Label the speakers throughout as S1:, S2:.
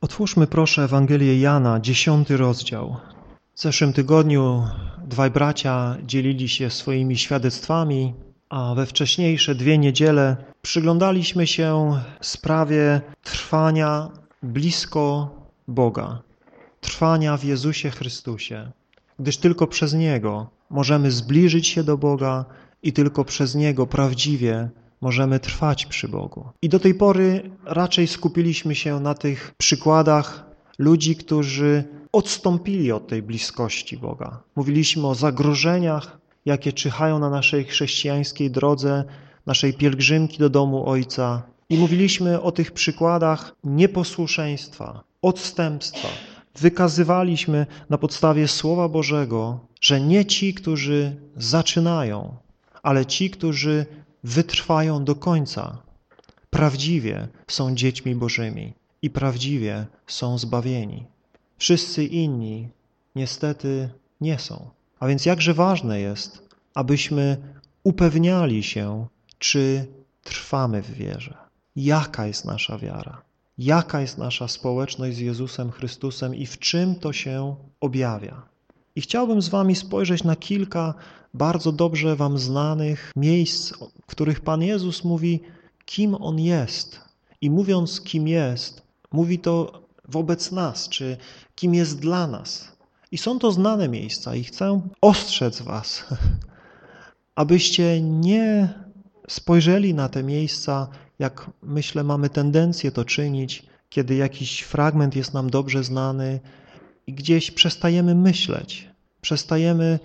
S1: Otwórzmy proszę Ewangelię Jana, dziesiąty rozdział. W zeszłym tygodniu dwaj bracia dzielili się swoimi świadectwami, a we wcześniejsze dwie niedziele przyglądaliśmy się sprawie trwania blisko Boga, trwania w Jezusie Chrystusie, gdyż tylko przez Niego możemy zbliżyć się do Boga i tylko przez Niego prawdziwie możemy trwać przy Bogu. I do tej pory raczej skupiliśmy się na tych przykładach ludzi, którzy odstąpili od tej bliskości Boga. Mówiliśmy o zagrożeniach, jakie czyhają na naszej chrześcijańskiej drodze, naszej pielgrzymki do domu Ojca. I mówiliśmy o tych przykładach nieposłuszeństwa, odstępstwa. Wykazywaliśmy na podstawie Słowa Bożego, że nie ci, którzy zaczynają, ale ci, którzy wytrwają do końca, prawdziwie są dziećmi Bożymi i prawdziwie są zbawieni. Wszyscy inni niestety nie są. A więc jakże ważne jest, abyśmy upewniali się, czy trwamy w wierze. Jaka jest nasza wiara? Jaka jest nasza społeczność z Jezusem Chrystusem i w czym to się objawia? I chciałbym z wami spojrzeć na kilka bardzo dobrze wam znanych miejsc, w których Pan Jezus mówi, kim On jest. I mówiąc, kim jest, mówi to wobec nas, czy kim jest dla nas. I są to znane miejsca i chcę ostrzec was, abyście nie spojrzeli na te miejsca, jak myślę mamy tendencję to czynić, kiedy jakiś fragment jest nam dobrze znany i gdzieś przestajemy myśleć, przestajemy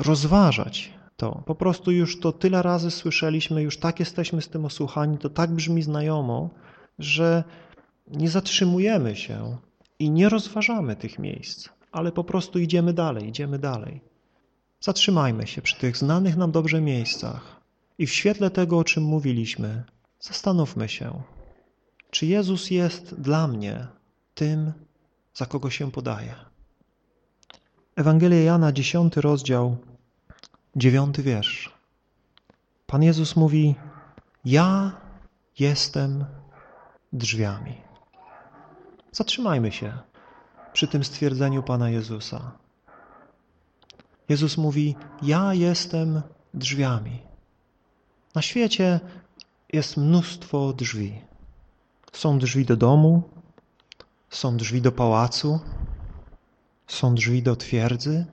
S1: rozważać to. Po prostu już to tyle razy słyszeliśmy, już tak jesteśmy z tym osłuchani, to tak brzmi znajomo, że nie zatrzymujemy się i nie rozważamy tych miejsc, ale po prostu idziemy dalej, idziemy dalej. Zatrzymajmy się przy tych znanych nam dobrze miejscach i w świetle tego, o czym mówiliśmy, zastanówmy się, czy Jezus jest dla mnie tym, za kogo się podaje. Ewangelia Jana, dziesiąty rozdział, dziewiąty wiersz. Pan Jezus mówi, ja jestem drzwiami. Zatrzymajmy się przy tym stwierdzeniu Pana Jezusa. Jezus mówi, ja jestem drzwiami. Na świecie jest mnóstwo drzwi. Są drzwi do domu, są drzwi do pałacu, są drzwi do twierdzy,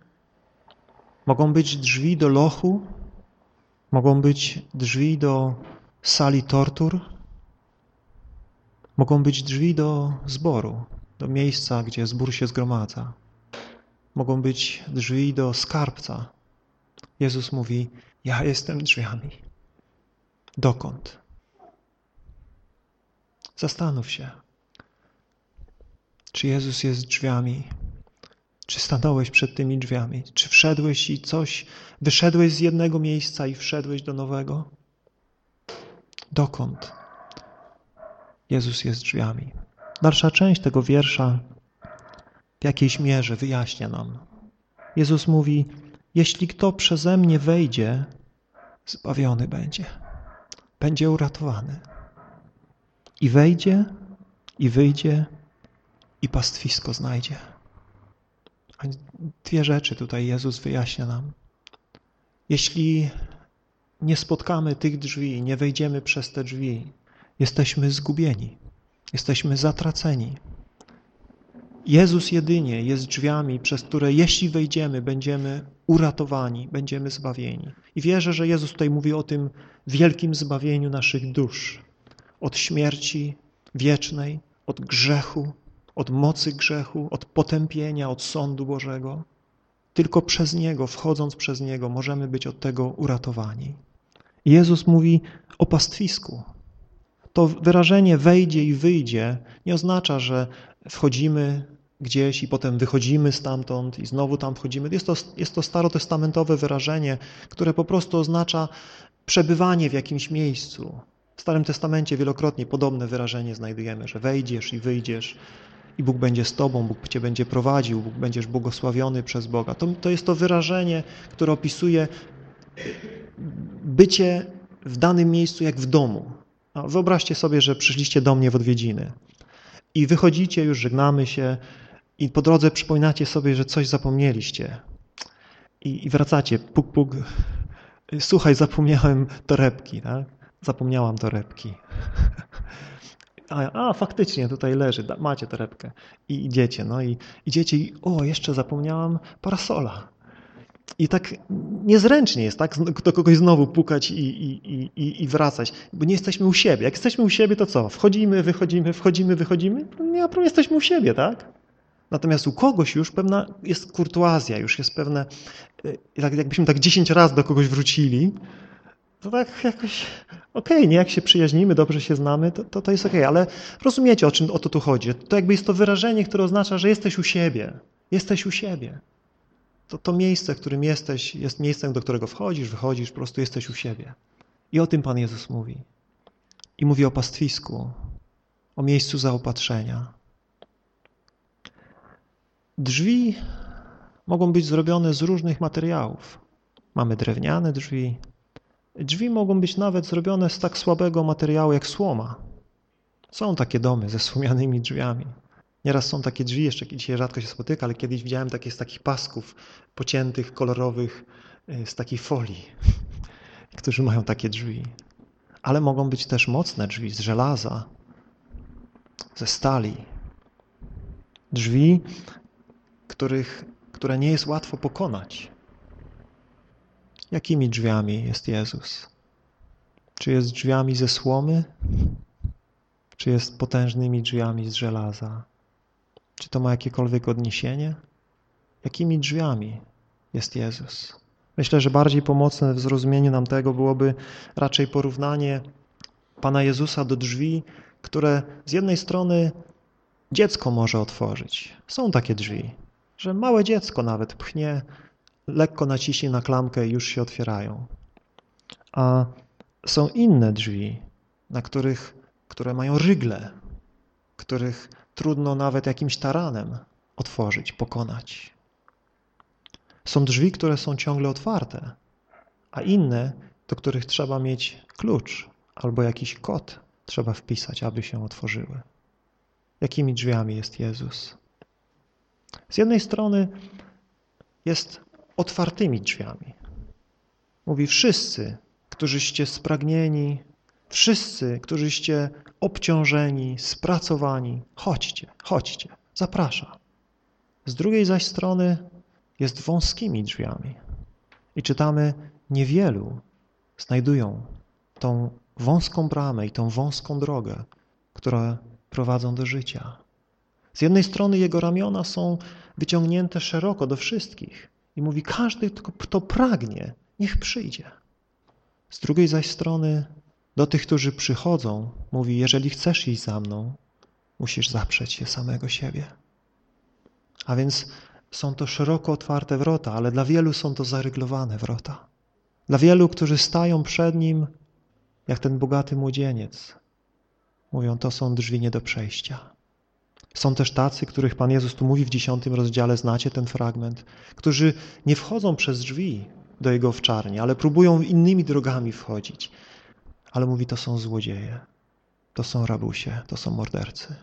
S1: mogą być drzwi do lochu, mogą być drzwi do sali tortur, mogą być drzwi do zboru, do miejsca, gdzie zbór się zgromadza. Mogą być drzwi do skarbca. Jezus mówi, ja jestem drzwiami. Dokąd? Zastanów się, czy Jezus jest drzwiami czy stanąłeś przed tymi drzwiami? Czy wszedłeś i coś, wyszedłeś z jednego miejsca i wszedłeś do nowego? Dokąd? Jezus jest drzwiami. Dalsza część tego wiersza w jakiejś mierze wyjaśnia nam. Jezus mówi, jeśli kto przeze mnie wejdzie, zbawiony będzie. Będzie uratowany. I wejdzie, i wyjdzie, i pastwisko znajdzie. Dwie rzeczy tutaj Jezus wyjaśnia nam. Jeśli nie spotkamy tych drzwi, nie wejdziemy przez te drzwi, jesteśmy zgubieni, jesteśmy zatraceni. Jezus jedynie jest drzwiami, przez które jeśli wejdziemy, będziemy uratowani, będziemy zbawieni. I wierzę, że Jezus tutaj mówi o tym wielkim zbawieniu naszych dusz. Od śmierci wiecznej, od grzechu, od mocy grzechu, od potępienia, od sądu Bożego. Tylko przez Niego, wchodząc przez Niego, możemy być od tego uratowani. Jezus mówi o pastwisku. To wyrażenie wejdzie i wyjdzie nie oznacza, że wchodzimy gdzieś i potem wychodzimy stamtąd i znowu tam wchodzimy. Jest to, jest to starotestamentowe wyrażenie, które po prostu oznacza przebywanie w jakimś miejscu. W Starym Testamencie wielokrotnie podobne wyrażenie znajdujemy, że wejdziesz i wyjdziesz i Bóg będzie z Tobą, Bóg Cię będzie prowadził, Bóg będziesz błogosławiony przez Boga. To, to jest to wyrażenie, które opisuje bycie w danym miejscu jak w domu. No, wyobraźcie sobie, że przyszliście do mnie w odwiedziny I wychodzicie, już żegnamy się i po drodze przypominacie sobie, że coś zapomnieliście. I, i wracacie, puk, puk. Słuchaj, zapomniałem torebki, tak? Zapomniałam torebki. A, a, faktycznie tutaj leży, da, macie torebkę. I idziecie, no i idziecie i o, jeszcze zapomniałam parasola. I tak niezręcznie jest, tak? Do kogoś znowu pukać i, i, i, i wracać, bo nie jesteśmy u siebie. Jak jesteśmy u siebie, to co? Wchodzimy, wychodzimy, wchodzimy, wychodzimy? Nie ma problemu, jesteśmy u siebie, tak? Natomiast u kogoś już pewna jest kurtuazja, już jest pewne, tak jakbyśmy tak dziesięć razy do kogoś wrócili, to tak jakoś okej, okay, nie jak się przyjaźnimy, dobrze się znamy, to, to, to jest okej, okay. ale rozumiecie, o czym o to tu chodzi. To jakby jest to wyrażenie, które oznacza, że jesteś u siebie. Jesteś u siebie. To, to miejsce, w którym jesteś, jest miejscem, do którego wchodzisz, wychodzisz, po prostu jesteś u siebie. I o tym Pan Jezus mówi. I mówi o pastwisku, o miejscu zaopatrzenia. Drzwi mogą być zrobione z różnych materiałów. Mamy drewniane drzwi, Drzwi mogą być nawet zrobione z tak słabego materiału jak słoma. Są takie domy ze słomianymi drzwiami. Nieraz są takie drzwi, jeszcze dzisiaj rzadko się spotyka, ale kiedyś widziałem takie z takich pasków pociętych, kolorowych, y, z takiej folii, którzy mają takie drzwi. Ale mogą być też mocne drzwi z żelaza, ze stali. Drzwi, których, które nie jest łatwo pokonać. Jakimi drzwiami jest Jezus? Czy jest drzwiami ze słomy? Czy jest potężnymi drzwiami z żelaza? Czy to ma jakiekolwiek odniesienie? Jakimi drzwiami jest Jezus? Myślę, że bardziej pomocne w zrozumieniu nam tego byłoby raczej porównanie Pana Jezusa do drzwi, które z jednej strony dziecko może otworzyć. Są takie drzwi, że małe dziecko nawet pchnie lekko naciśnie na klamkę i już się otwierają. A są inne drzwi, na których, które mają rygle, których trudno nawet jakimś taranem otworzyć, pokonać. Są drzwi, które są ciągle otwarte, a inne, do których trzeba mieć klucz albo jakiś kod trzeba wpisać, aby się otworzyły. Jakimi drzwiami jest Jezus? Z jednej strony jest otwartymi drzwiami. Mówi wszyscy, którzyście spragnieni, wszyscy, którzyście obciążeni, spracowani, chodźcie, chodźcie, zaprasza. Z drugiej zaś strony jest wąskimi drzwiami. I czytamy, niewielu znajdują tą wąską bramę i tą wąską drogę, które prowadzą do życia. Z jednej strony jego ramiona są wyciągnięte szeroko do wszystkich, i mówi, każdy, kto pragnie, niech przyjdzie. Z drugiej zaś strony do tych, którzy przychodzą, mówi, jeżeli chcesz iść za mną, musisz zaprzeć się samego siebie. A więc są to szeroko otwarte wrota, ale dla wielu są to zaryglowane wrota. Dla wielu, którzy stają przed Nim, jak ten bogaty młodzieniec, mówią, to są drzwi nie do przejścia. Są też tacy, których Pan Jezus tu mówi w dziesiątym rozdziale, znacie ten fragment, którzy nie wchodzą przez drzwi do Jego owczarni, ale próbują innymi drogami wchodzić. Ale mówi, to są złodzieje, to są rabusie, to są mordercy.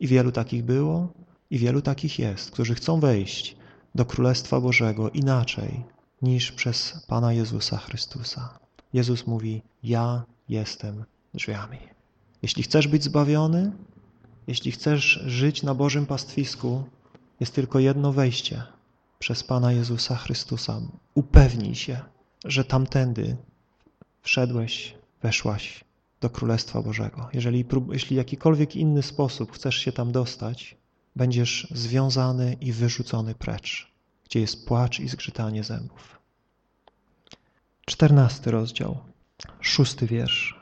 S1: I wielu takich było i wielu takich jest, którzy chcą wejść do Królestwa Bożego inaczej niż przez Pana Jezusa Chrystusa. Jezus mówi, ja jestem drzwiami. Jeśli chcesz być zbawiony, jeśli chcesz żyć na Bożym pastwisku, jest tylko jedno wejście przez Pana Jezusa Chrystusa. Upewnij się, że tamtędy wszedłeś, weszłaś do Królestwa Bożego. Jeżeli, jeśli jakikolwiek inny sposób chcesz się tam dostać, będziesz związany i wyrzucony precz, gdzie jest płacz i zgrzytanie zębów. Czternasty rozdział, szósty wiersz.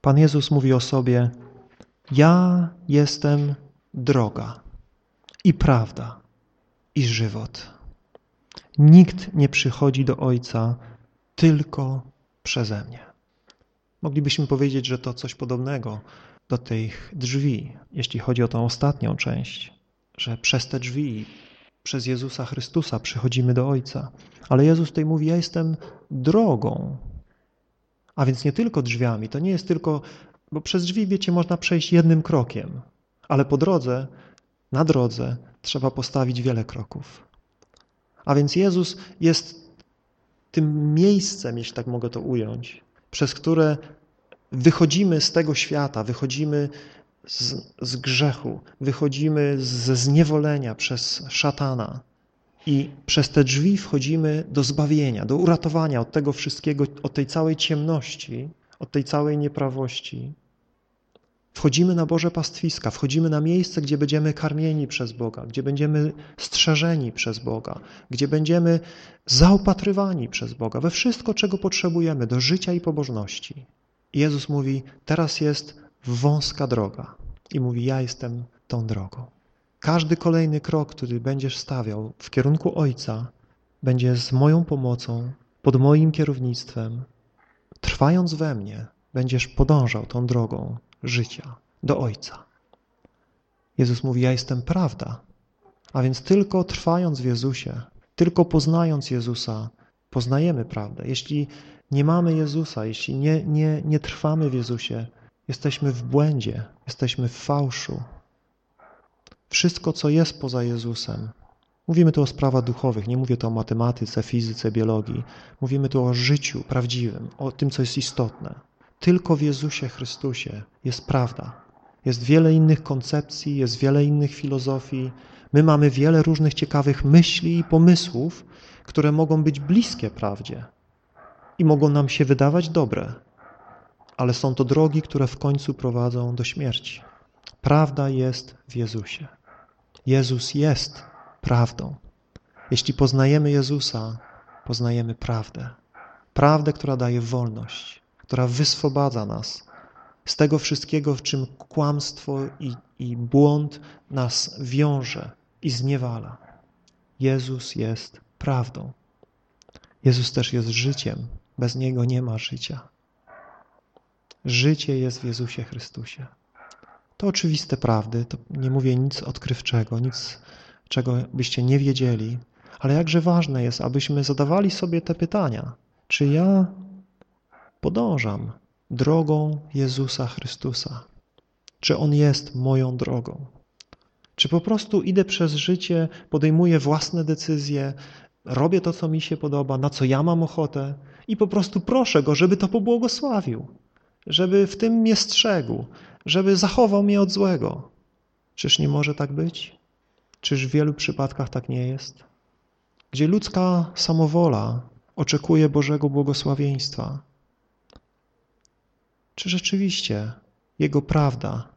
S1: Pan Jezus mówi o sobie, ja jestem droga i prawda i żywot. Nikt nie przychodzi do Ojca tylko przeze mnie. Moglibyśmy powiedzieć, że to coś podobnego do tych drzwi, jeśli chodzi o tą ostatnią część, że przez te drzwi, przez Jezusa Chrystusa przychodzimy do Ojca. Ale Jezus tutaj mówi, ja jestem drogą. A więc nie tylko drzwiami, to nie jest tylko Bo przez drzwi, wiecie, można przejść jednym krokiem, ale po drodze, na drodze trzeba postawić wiele kroków. A więc Jezus jest tym miejscem, jeśli tak mogę to ująć, przez które wychodzimy z tego świata, wychodzimy z, z grzechu, wychodzimy ze zniewolenia przez szatana i przez te drzwi wchodzimy do zbawienia, do uratowania od tego wszystkiego, od tej całej ciemności, od tej całej nieprawości. Wchodzimy na Boże pastwiska, wchodzimy na miejsce, gdzie będziemy karmieni przez Boga, gdzie będziemy strzeżeni przez Boga, gdzie będziemy zaopatrywani przez Boga we wszystko, czego potrzebujemy do życia i pobożności. I Jezus mówi, teraz jest wąska droga. I mówi, ja jestem tą drogą. Każdy kolejny krok, który będziesz stawiał w kierunku Ojca, będzie z moją pomocą, pod moim kierownictwem. Trwając we mnie, będziesz podążał tą drogą życia do Ojca. Jezus mówi, ja jestem prawda. A więc tylko trwając w Jezusie, tylko poznając Jezusa, poznajemy prawdę. Jeśli nie mamy Jezusa, jeśli nie, nie, nie trwamy w Jezusie, jesteśmy w błędzie, jesteśmy w fałszu. Wszystko, co jest poza Jezusem, mówimy tu o sprawach duchowych, nie mówię tu o matematyce, fizyce, biologii, mówimy tu o życiu prawdziwym, o tym, co jest istotne. Tylko w Jezusie Chrystusie jest prawda. Jest wiele innych koncepcji, jest wiele innych filozofii. My mamy wiele różnych ciekawych myśli i pomysłów, które mogą być bliskie prawdzie i mogą nam się wydawać dobre, ale są to drogi, które w końcu prowadzą do śmierci. Prawda jest w Jezusie. Jezus jest prawdą. Jeśli poznajemy Jezusa, poznajemy prawdę. Prawdę, która daje wolność, która wyswobadza nas z tego wszystkiego, w czym kłamstwo i, i błąd nas wiąże i zniewala. Jezus jest prawdą. Jezus też jest życiem. Bez Niego nie ma życia. Życie jest w Jezusie Chrystusie. To oczywiste prawdy, to nie mówię nic odkrywczego, nic, czego byście nie wiedzieli, ale jakże ważne jest, abyśmy zadawali sobie te pytania. Czy ja podążam drogą Jezusa Chrystusa? Czy On jest moją drogą? Czy po prostu idę przez życie, podejmuję własne decyzje, robię to, co mi się podoba, na co ja mam ochotę i po prostu proszę Go, żeby to pobłogosławił, żeby w tym mnie strzegł, żeby zachował mnie od złego. Czyż nie może tak być? Czyż w wielu przypadkach tak nie jest? Gdzie ludzka samowola oczekuje Bożego błogosławieństwa. Czy rzeczywiście Jego prawda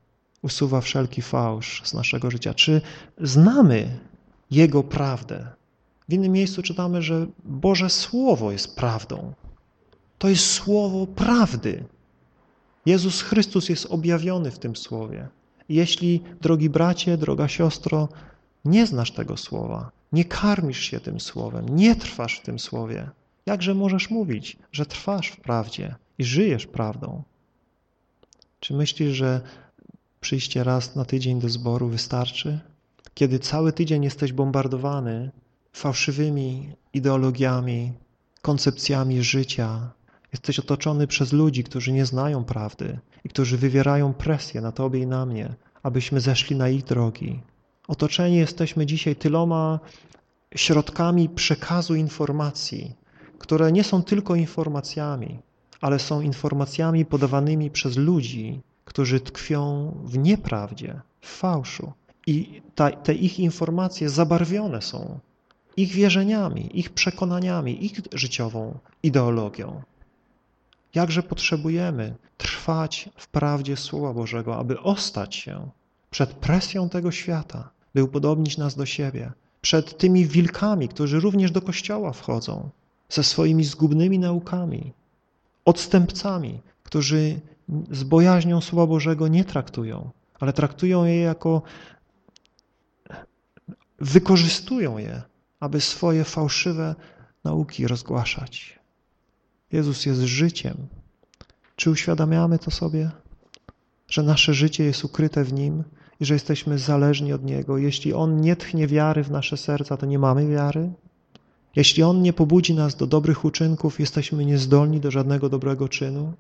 S1: usuwa wszelki fałsz z naszego życia? Czy znamy Jego prawdę? W innym miejscu czytamy, że Boże Słowo jest prawdą. To jest Słowo prawdy. Jezus Chrystus jest objawiony w tym Słowie. Jeśli, drogi bracie, droga siostro, nie znasz tego Słowa, nie karmisz się tym Słowem, nie trwasz w tym Słowie, jakże możesz mówić, że trwasz w prawdzie i żyjesz prawdą? Czy myślisz, że przyjście raz na tydzień do zboru wystarczy? Kiedy cały tydzień jesteś bombardowany fałszywymi ideologiami, koncepcjami życia, Jesteś otoczony przez ludzi, którzy nie znają prawdy i którzy wywierają presję na Tobie i na mnie, abyśmy zeszli na ich drogi. Otoczeni jesteśmy dzisiaj tyloma środkami przekazu informacji, które nie są tylko informacjami, ale są informacjami podawanymi przez ludzi, którzy tkwią w nieprawdzie, w fałszu. I ta, te ich informacje zabarwione są ich wierzeniami, ich przekonaniami, ich życiową ideologią. Jakże potrzebujemy trwać w prawdzie Słowa Bożego, aby ostać się przed presją tego świata, by upodobnić nas do siebie, przed tymi wilkami, którzy również do Kościoła wchodzą, ze swoimi zgubnymi naukami, odstępcami, którzy z bojaźnią Słowa Bożego nie traktują, ale traktują je jako, wykorzystują je, aby swoje fałszywe nauki rozgłaszać. Jezus jest życiem. Czy uświadamiamy to sobie? Że nasze życie jest ukryte w Nim i że jesteśmy zależni od Niego. Jeśli On nie tchnie wiary w nasze serca, to nie mamy wiary. Jeśli On nie pobudzi nas do dobrych uczynków, jesteśmy niezdolni do żadnego dobrego czynu.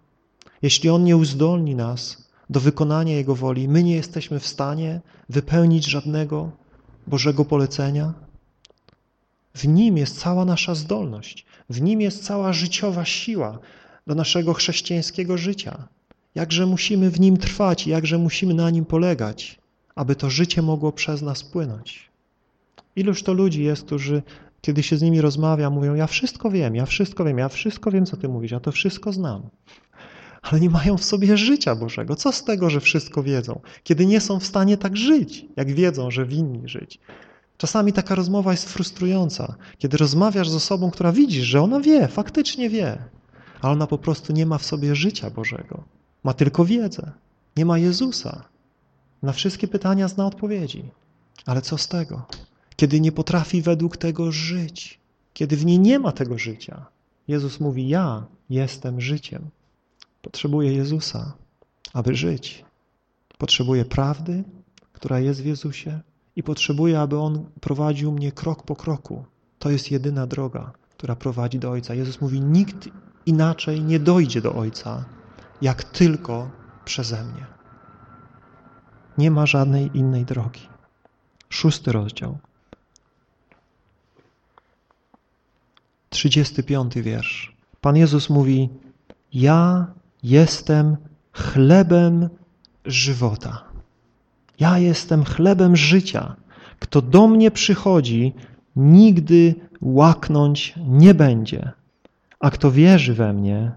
S1: Jeśli On nie uzdolni nas do wykonania Jego woli, my nie jesteśmy w stanie wypełnić żadnego Bożego polecenia. W Nim jest cała nasza zdolność, w Nim jest cała życiowa siła do naszego chrześcijańskiego życia. Jakże musimy w Nim trwać jakże musimy na Nim polegać, aby to życie mogło przez nas płynąć. Iluż to ludzi jest, którzy, kiedy się z nimi rozmawia, mówią, ja wszystko wiem, ja wszystko wiem, ja wszystko wiem, co Ty mówisz, ja to wszystko znam. Ale nie mają w sobie życia Bożego. Co z tego, że wszystko wiedzą, kiedy nie są w stanie tak żyć, jak wiedzą, że winni żyć. Czasami taka rozmowa jest frustrująca, kiedy rozmawiasz z osobą, która widzisz, że ona wie, faktycznie wie, ale ona po prostu nie ma w sobie życia Bożego. Ma tylko wiedzę, nie ma Jezusa. Na wszystkie pytania zna odpowiedzi. Ale co z tego? Kiedy nie potrafi według tego żyć, kiedy w niej nie ma tego życia. Jezus mówi, ja jestem życiem. Potrzebuję Jezusa, aby żyć. Potrzebuję prawdy, która jest w Jezusie i potrzebuję, aby On prowadził mnie krok po kroku. To jest jedyna droga, która prowadzi do Ojca. Jezus mówi, nikt inaczej nie dojdzie do Ojca, jak tylko przeze mnie. Nie ma żadnej innej drogi. Szósty rozdział. 35 wiersz. Pan Jezus mówi, ja jestem chlebem żywota. Ja jestem chlebem życia. Kto do mnie przychodzi, nigdy łaknąć nie będzie, a kto wierzy we mnie,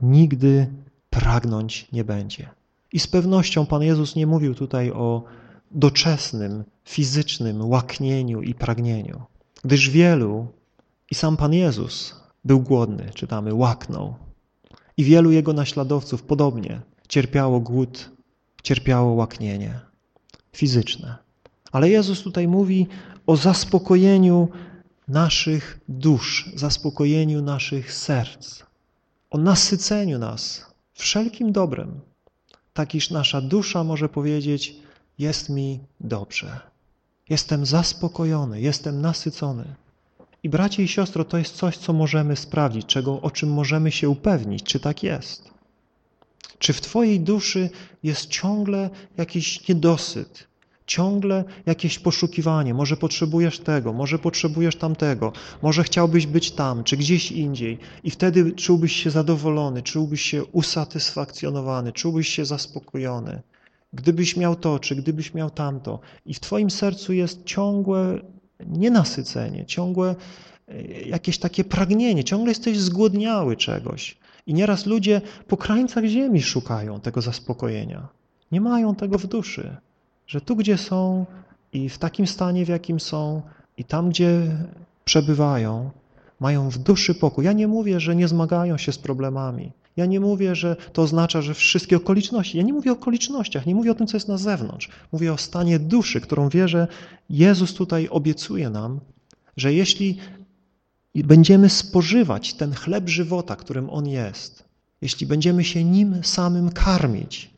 S1: nigdy pragnąć nie będzie. I z pewnością Pan Jezus nie mówił tutaj o doczesnym, fizycznym łaknieniu i pragnieniu, gdyż wielu, i sam Pan Jezus był głodny, czytamy, łaknął. I wielu Jego naśladowców podobnie cierpiało głód, cierpiało łaknienie fizyczne. Ale Jezus tutaj mówi o zaspokojeniu naszych dusz, zaspokojeniu naszych serc, o nasyceniu nas wszelkim dobrem, tak iż nasza dusza może powiedzieć, jest mi dobrze, jestem zaspokojony, jestem nasycony. I bracie i siostro, to jest coś, co możemy sprawdzić, czego, o czym możemy się upewnić, czy tak jest. Czy w Twojej duszy jest ciągle jakiś niedosyt, ciągle jakieś poszukiwanie, może potrzebujesz tego, może potrzebujesz tamtego, może chciałbyś być tam, czy gdzieś indziej i wtedy czułbyś się zadowolony, czułbyś się usatysfakcjonowany, czułbyś się zaspokojony. Gdybyś miał to, czy gdybyś miał tamto i w Twoim sercu jest ciągłe nienasycenie, ciągłe e, jakieś takie pragnienie, ciągle jesteś zgłodniały czegoś. I nieraz ludzie po krańcach ziemi szukają tego zaspokojenia. Nie mają tego w duszy że tu, gdzie są i w takim stanie, w jakim są i tam, gdzie przebywają, mają w duszy pokój. Ja nie mówię, że nie zmagają się z problemami. Ja nie mówię, że to oznacza, że wszystkie okoliczności. Ja nie mówię o okolicznościach, nie mówię o tym, co jest na zewnątrz. Mówię o stanie duszy, którą wierzę, Jezus tutaj obiecuje nam, że jeśli będziemy spożywać ten chleb żywota, którym On jest, jeśli będziemy się Nim samym karmić,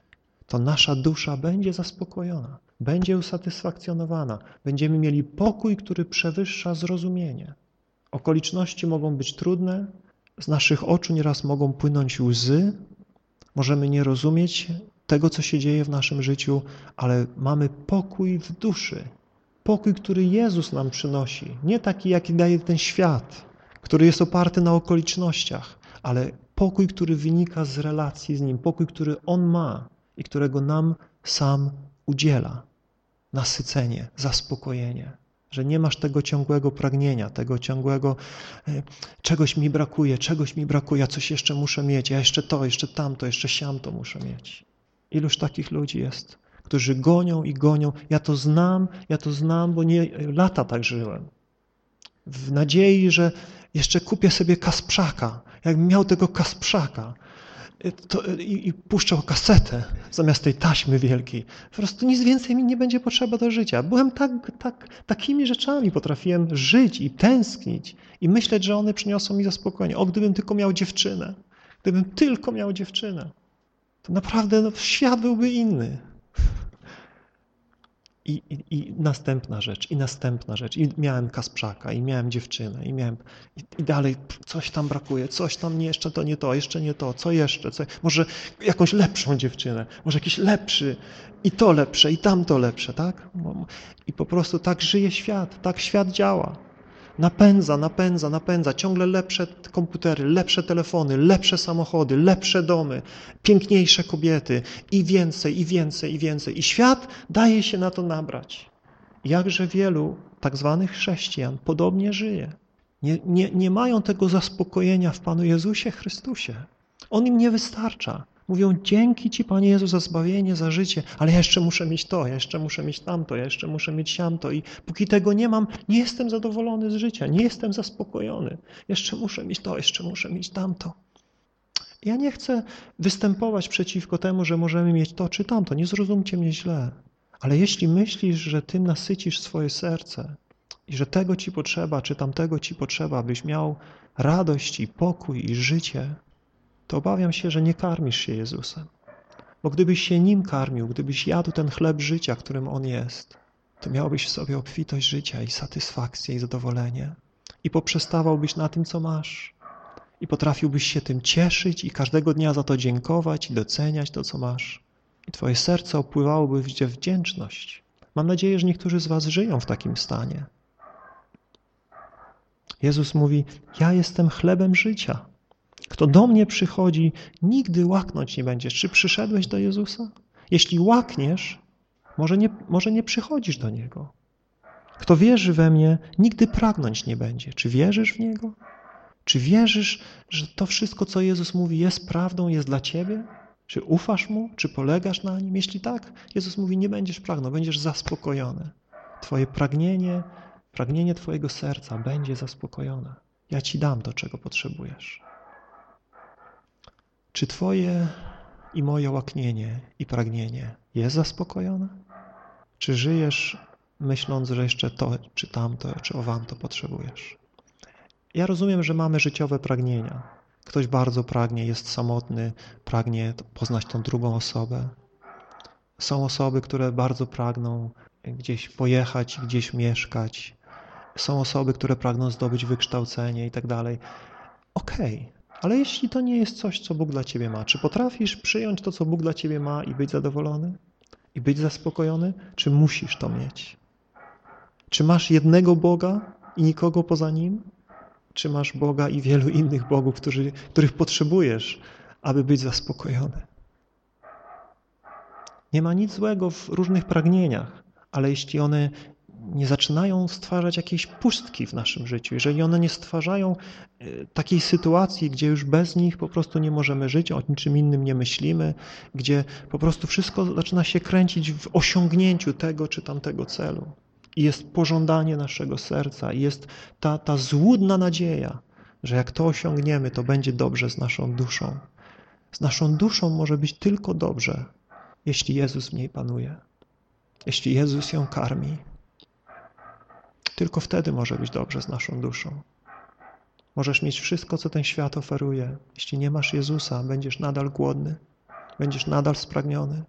S1: to nasza dusza będzie zaspokojona, będzie usatysfakcjonowana, będziemy mieli pokój, który przewyższa zrozumienie. Okoliczności mogą być trudne, z naszych oczu nieraz mogą płynąć łzy, możemy nie rozumieć tego, co się dzieje w naszym życiu, ale mamy pokój w duszy, pokój, który Jezus nam przynosi, nie taki, jaki daje ten świat, który jest oparty na okolicznościach, ale pokój, który wynika z relacji z Nim, pokój, który On ma, i którego nam sam udziela. Nasycenie, zaspokojenie, że nie masz tego ciągłego pragnienia, tego ciągłego e, czegoś mi brakuje, czegoś mi brakuje, ja coś jeszcze muszę mieć, ja jeszcze to, jeszcze tamto, jeszcze siamto muszę mieć. Iluż takich ludzi jest, którzy gonią i gonią. Ja to znam, ja to znam, bo nie lata tak żyłem. W nadziei, że jeszcze kupię sobie kasprzaka. Jakbym miał tego kasprzaka, to, i, i puszczał kasetę zamiast tej taśmy wielkiej. Po prostu nic więcej mi nie będzie potrzeba do życia. Byłem tak, tak, takimi rzeczami potrafiłem żyć i tęsknić i myśleć, że one przyniosą mi zaspokojenie. O, gdybym tylko miał dziewczynę, gdybym tylko miał dziewczynę, to naprawdę no, świat byłby inny. I, i, I, następna rzecz, i następna rzecz. I miałem Kasprzaka, i miałem dziewczynę, i miałem... I, I, dalej coś tam brakuje, coś tam nie, jeszcze to nie to, jeszcze nie to, co jeszcze? Co, może jakąś lepszą dziewczynę, może jakiś lepszy, i to lepsze, i tamto lepsze, tak? I po prostu tak żyje świat, tak świat działa. Napędza, napędza, napędza. Ciągle lepsze komputery, lepsze telefony, lepsze samochody, lepsze domy, piękniejsze kobiety i więcej, i więcej, i więcej. I świat daje się na to nabrać. Jakże wielu tak zwanych chrześcijan podobnie żyje. Nie, nie, nie mają tego zaspokojenia w Panu Jezusie Chrystusie. On im nie wystarcza. Mówią, dzięki Ci, Panie Jezu, za zbawienie, za życie, ale ja jeszcze muszę mieć to, ja jeszcze muszę mieć tamto, ja jeszcze muszę mieć siamto i póki tego nie mam, nie jestem zadowolony z życia, nie jestem zaspokojony. Jeszcze muszę mieć to, jeszcze muszę mieć tamto. Ja nie chcę występować przeciwko temu, że możemy mieć to czy tamto, nie zrozumcie mnie źle. Ale jeśli myślisz, że Ty nasycisz swoje serce i że tego Ci potrzeba, czy tamtego Ci potrzeba, abyś miał radość i pokój i życie, to obawiam się, że nie karmisz się Jezusem. Bo gdybyś się Nim karmił, gdybyś jadł ten chleb życia, którym On jest, to miałbyś w sobie obfitość życia i satysfakcję i zadowolenie. I poprzestawałbyś na tym, co masz. I potrafiłbyś się tym cieszyć i każdego dnia za to dziękować i doceniać to, co masz. I twoje serce opływałoby w wdzięczność. Mam nadzieję, że niektórzy z was żyją w takim stanie. Jezus mówi, ja jestem chlebem życia. Kto do mnie przychodzi, nigdy łaknąć nie będziesz. Czy przyszedłeś do Jezusa? Jeśli łakniesz, może nie, może nie przychodzisz do Niego. Kto wierzy we mnie, nigdy pragnąć nie będzie. Czy wierzysz w Niego? Czy wierzysz, że to wszystko, co Jezus mówi, jest prawdą, jest dla Ciebie? Czy ufasz Mu? Czy polegasz na Nim? Jeśli tak, Jezus mówi, nie będziesz pragnął, będziesz zaspokojony. Twoje pragnienie, pragnienie Twojego serca będzie zaspokojone. Ja Ci dam to, czego potrzebujesz. Czy Twoje i moje łaknienie i pragnienie jest zaspokojone? Czy żyjesz myśląc, że jeszcze to, czy tamto, czy wam to potrzebujesz? Ja rozumiem, że mamy życiowe pragnienia. Ktoś bardzo pragnie, jest samotny, pragnie poznać tą drugą osobę. Są osoby, które bardzo pragną gdzieś pojechać, gdzieś mieszkać. Są osoby, które pragną zdobyć wykształcenie i tak dalej. Okej, okay. Ale jeśli to nie jest coś, co Bóg dla ciebie ma, czy potrafisz przyjąć to, co Bóg dla ciebie ma i być zadowolony? I być zaspokojony? Czy musisz to mieć? Czy masz jednego Boga i nikogo poza Nim? Czy masz Boga i wielu innych Bogów, którzy, których potrzebujesz, aby być zaspokojony? Nie ma nic złego w różnych pragnieniach, ale jeśli one nie zaczynają stwarzać jakiejś pustki w naszym życiu, jeżeli one nie stwarzają e, takiej sytuacji, gdzie już bez nich po prostu nie możemy żyć, o niczym innym nie myślimy, gdzie po prostu wszystko zaczyna się kręcić w osiągnięciu tego czy tamtego celu. I jest pożądanie naszego serca, i jest ta, ta złudna nadzieja, że jak to osiągniemy, to będzie dobrze z naszą duszą. Z naszą duszą może być tylko dobrze, jeśli Jezus w niej panuje, jeśli Jezus ją karmi, tylko wtedy może być dobrze z naszą duszą. Możesz mieć wszystko, co ten świat oferuje. Jeśli nie masz Jezusa, będziesz nadal głodny, będziesz nadal spragniony.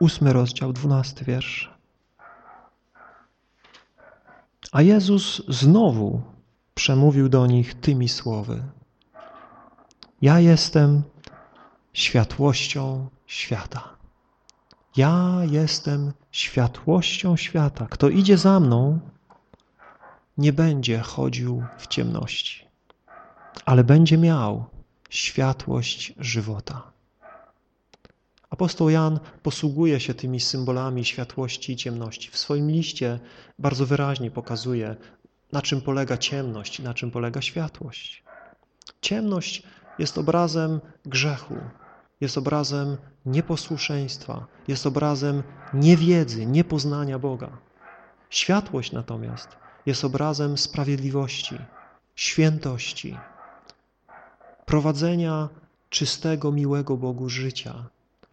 S1: Ósmy rozdział, dwunasty wiersz. A Jezus znowu przemówił do nich tymi słowy. Ja jestem światłością świata. Ja jestem światłością świata. Kto idzie za mną, nie będzie chodził w ciemności, ale będzie miał światłość żywota. Apostoł Jan posługuje się tymi symbolami światłości i ciemności. W swoim liście bardzo wyraźnie pokazuje, na czym polega ciemność i na czym polega światłość. Ciemność jest obrazem grzechu, jest obrazem nieposłuszeństwa, jest obrazem niewiedzy, niepoznania Boga. Światłość natomiast jest obrazem sprawiedliwości, świętości, prowadzenia czystego, miłego Bogu życia,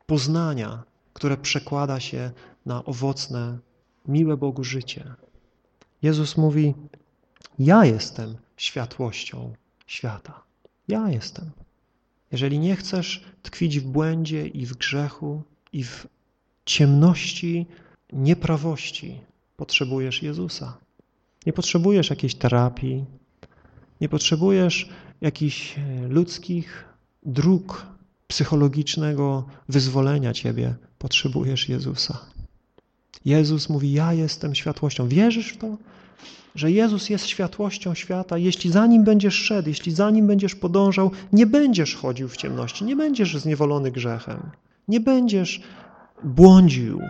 S1: poznania, które przekłada się na owocne, miłe Bogu życie. Jezus mówi, ja jestem światłością świata. Ja jestem. Jeżeli nie chcesz tkwić w błędzie i w grzechu i w ciemności nieprawości potrzebujesz Jezusa. Nie potrzebujesz jakiejś terapii, nie potrzebujesz jakichś e, ludzkich dróg psychologicznego wyzwolenia ciebie. Potrzebujesz Jezusa. Jezus mówi, ja jestem światłością. Wierzysz w to? Że Jezus jest światłością świata. Jeśli za Nim będziesz szedł, jeśli za Nim będziesz podążał, nie będziesz chodził w ciemności, nie będziesz zniewolony grzechem, nie będziesz błądził,